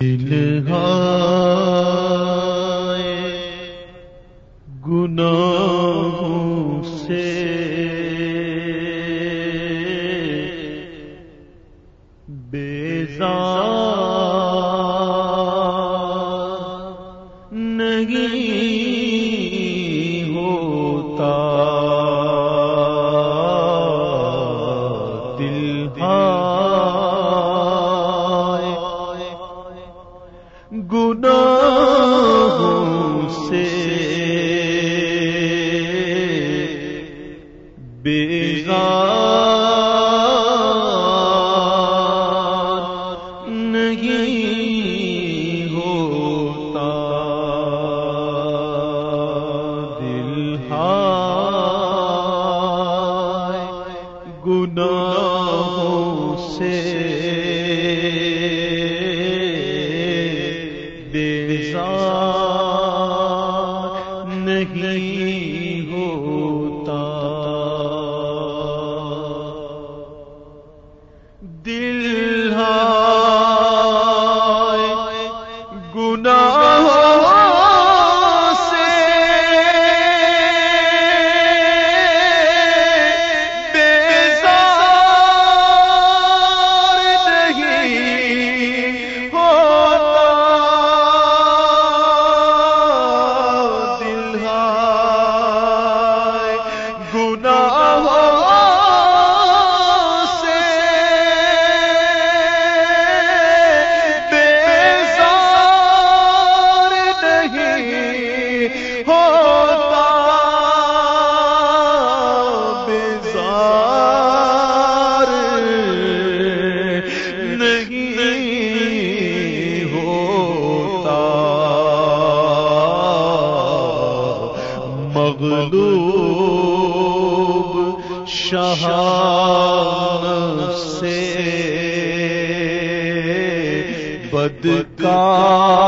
الہا گناہوں سے بیزار نہیں مغلوب شاہ سے بدکار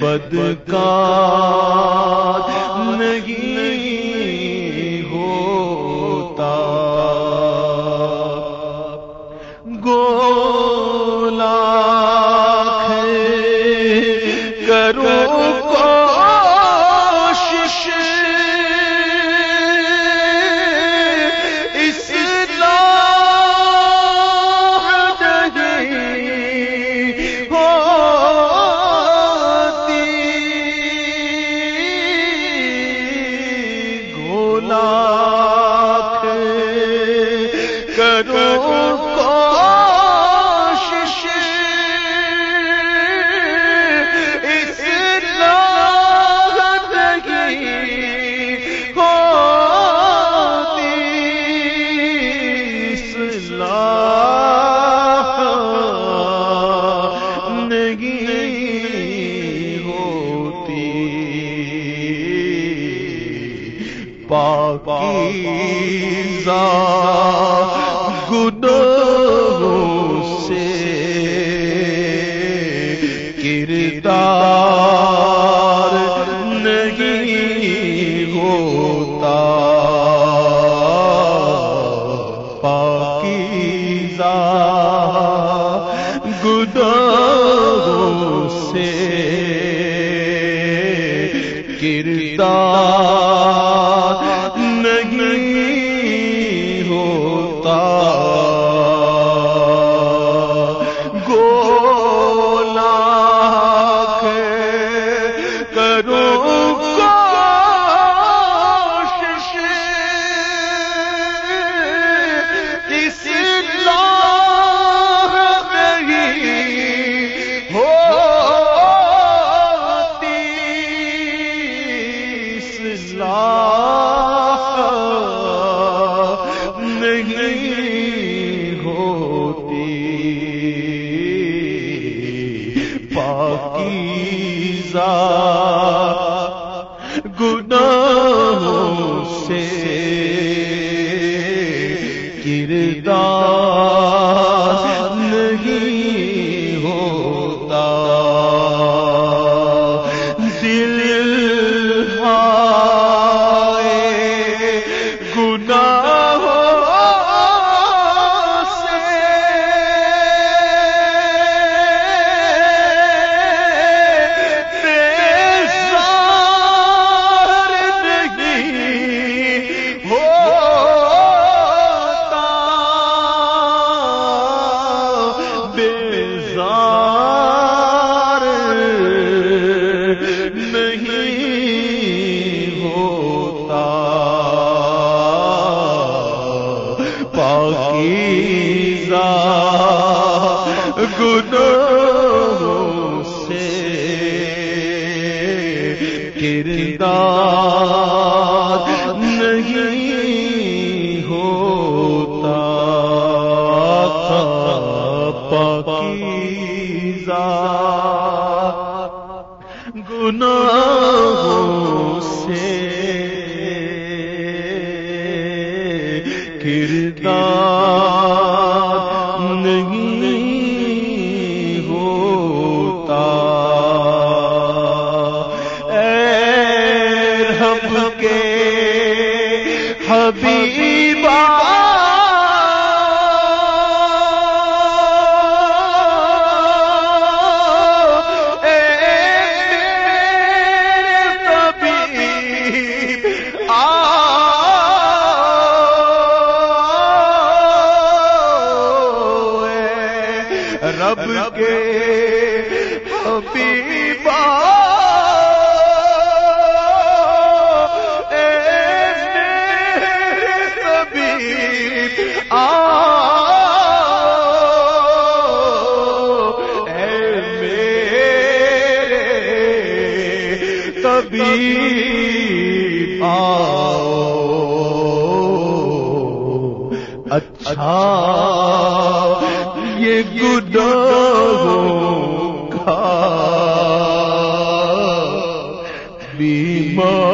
بدکار پاکیزہ گناہوں سے کردار نہیں ہوتا۔ پاکیزہ گناہوں سے کردار اللہ پاکیزہ گناہ کردار نہیں رب کے حبیبا اے میرے آ یہ گڈوں کا بیمار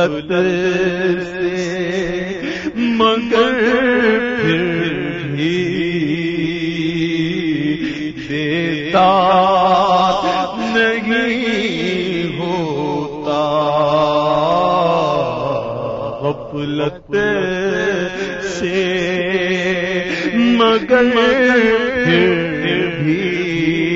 غفلت سے مگر پھر بھی دیتا نہیں ہوتا۔ غفلت سے مگر پھر بھی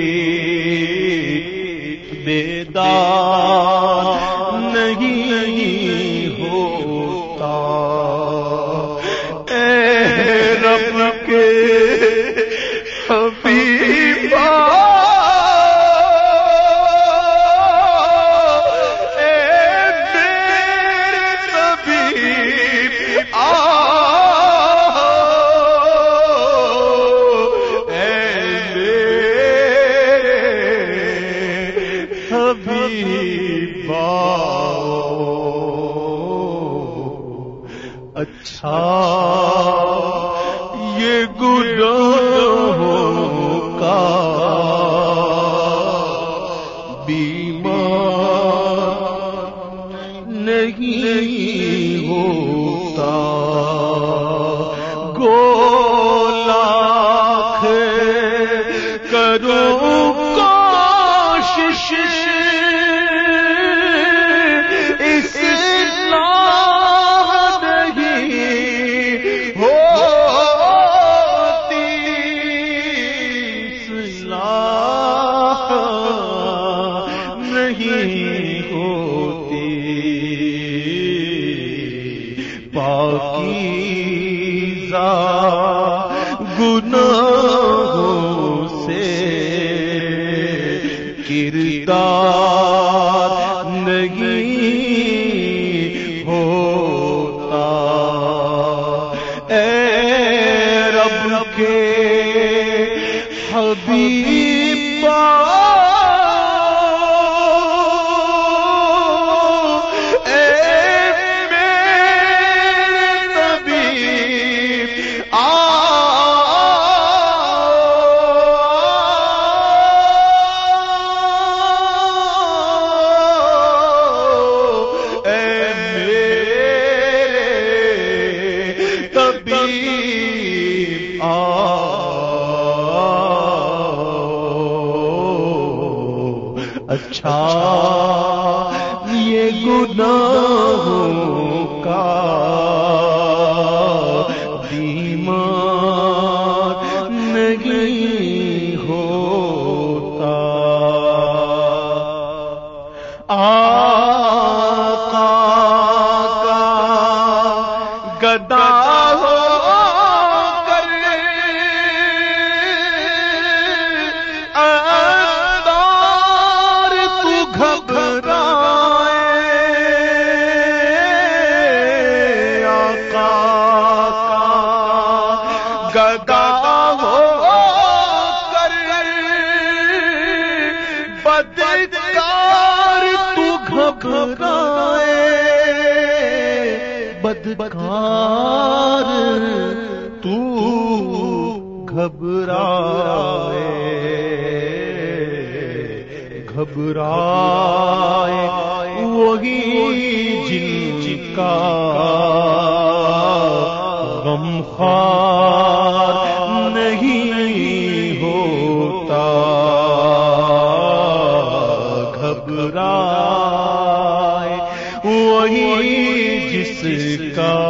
بیمار نہیں ہوتا۔ کردار بدکار تو گھبرائے گھبرائے وہی جن کا غم خار کا